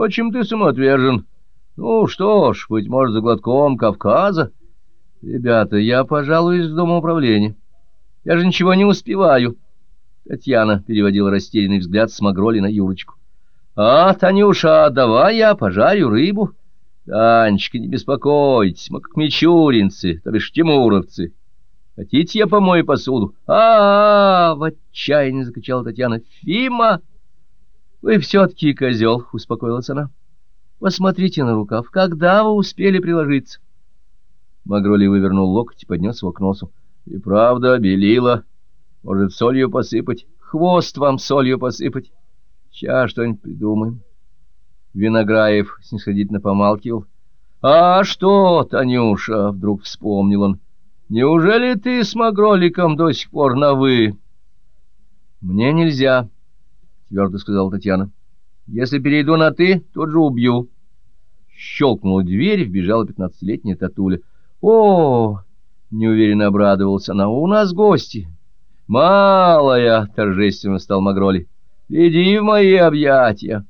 Впрочем, ты самоотвержен. Ну что ж, быть может, за глотком Кавказа? Ребята, я пожалуюсь в дом управления. Я же ничего не успеваю. Татьяна переводила растерянный взгляд с Магроли на Юрочку. А, Танюша, давай я пожарю рыбу. Танечка, не беспокойтесь, мы как мичуринцы, то бишь тимуровцы. Хотите, я помою посуду? А, -а, -а, -а в отчаянии закричала Татьяна. Фима! Вы все-таки козел, успокоилась она. Посмотрите на рукав. Когда вы успели приложиться? Магроли вывернул локоть и поднес его к носу. И правда, белила. Может, солью посыпать? Хвост вам солью посыпать? Сейчас что-нибудь придумаем. Винограев снисходительно помалкивал. — А что, Танюша? — вдруг вспомнил он. — Неужели ты с Магроликом до сих пор на «вы»? — Мне нельзя, — твердо сказала Татьяна. — Если перейду на «ты», тут же убью. Щелкнула дверь, вбежала пятнадцатилетняя Татуля. — О! — неуверенно обрадовался она. — У нас гости. — Малая! — торжественно стал Магроли. — Иди в мои объятия.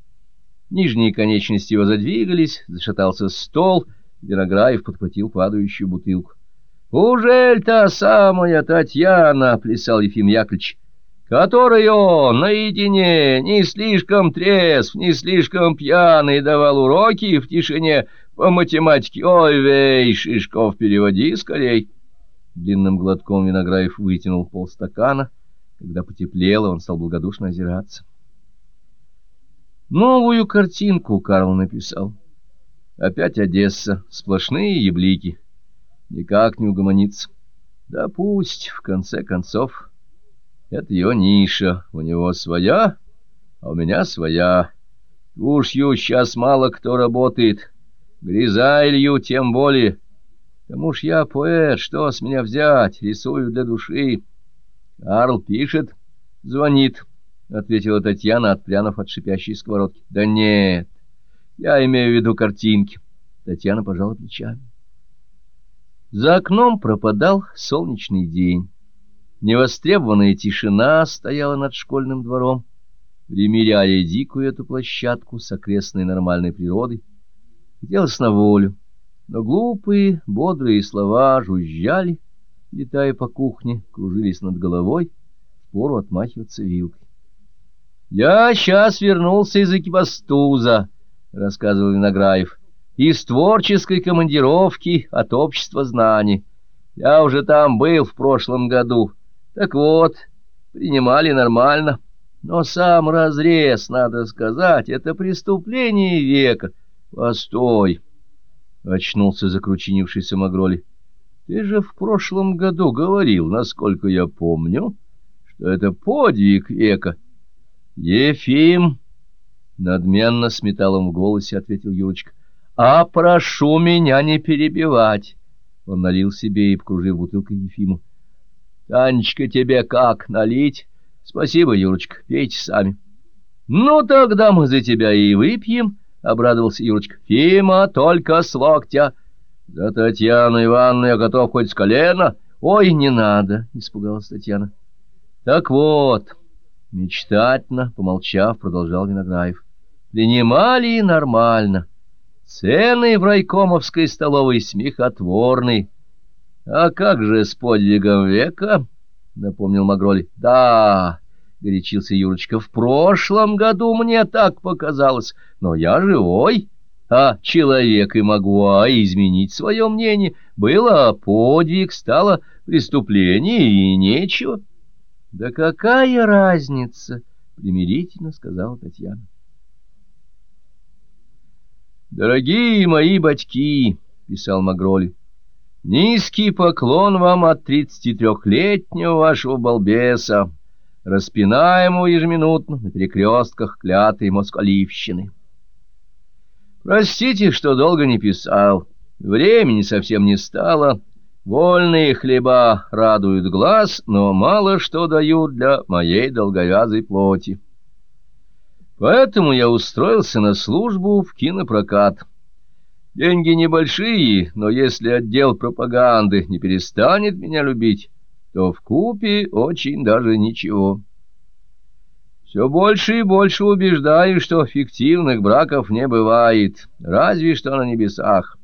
Нижние конечности его задвигались, зашатался стол, Винограев подхватил падающую бутылку. — Ужель та самая Татьяна, — плясал Ефим Яковлевич, — которой он наедине, не слишком трезв, не слишком пьяный, давал уроки в тишине по математике. Ой, вей, Шишков, переводи скорей. Длинным глотком Винограев вытянул полстакана. Когда потеплело, он стал благодушно озираться. Новую картинку Карл написал. Опять Одесса, сплошные яблики. Никак не угомонится. Да пусть, в конце концов. Это ее ниша, у него своя, а у меня своя. Тушью сейчас мало кто работает. Гряза илью тем более. Тому ж я поэт, что с меня взять, рисую для души. Карл пишет, звонит. — ответила Татьяна, отпрянув от шипящей сковородки. — Да нет, я имею в виду картинки. Татьяна пожала плечами. За окном пропадал солнечный день. Невостребованная тишина стояла над школьным двором, примиряя дикую эту площадку с окрестной нормальной природой. Хотелось на волю, но глупые, бодрые слова жужжали, летая по кухне, кружились над головой, впору отмахиваться вилкой. «Я сейчас вернулся из Экибастуза», — рассказывал Винограев, — «из творческой командировки от общества знаний. Я уже там был в прошлом году. Так вот, принимали нормально. Но сам разрез, надо сказать, это преступление века. Постой!» — очнулся закручинившийся Магроли. «Ты же в прошлом году говорил, насколько я помню, что это подвиг века». Ефим, надменно с металлом в голосе ответил Юрочка. А прошу меня не перебивать. Он налил себе и покружил бутылкой Ефиму. Танечка, тебе как налить? Спасибо, Юрочка, пейте сами. Ну, тогда мы за тебя и выпьем, — обрадовался Юрочка. Фима, только с локтя. За Татьяну Ивановну я готов хоть с колена. Ой, не надо, — испугалась Татьяна. Так вот... Мечтательно, помолчав, продолжал Винограев. Принимали нормально. Цены в райкомовской столовой смехотворны. А как же с подвигом века? Напомнил Магроли. Да, горячился Юрочка, в прошлом году мне так показалось, но я живой. А человек и могу а изменить свое мнение. Было подвиг, стало преступление, и нечего. — Да какая разница? — примирительно сказала Татьяна. «Дорогие мои батьки!» — писал Магроли. «Низкий поклон вам от тридцати трехлетнего вашего балбеса, распинаемого ежеминутно на перекрестках клятой москаливщины. Простите, что долго не писал, времени совсем не стало». Вольные хлеба радуют глаз, но мало что дают для моей долговязой плоти. Поэтому я устроился на службу в кинопрокат. Деньги небольшие, но если отдел пропаганды не перестанет меня любить, то в купе очень даже ничего. Все больше и больше убеждаюсь, что фиктивных браков не бывает, разве что на небесах.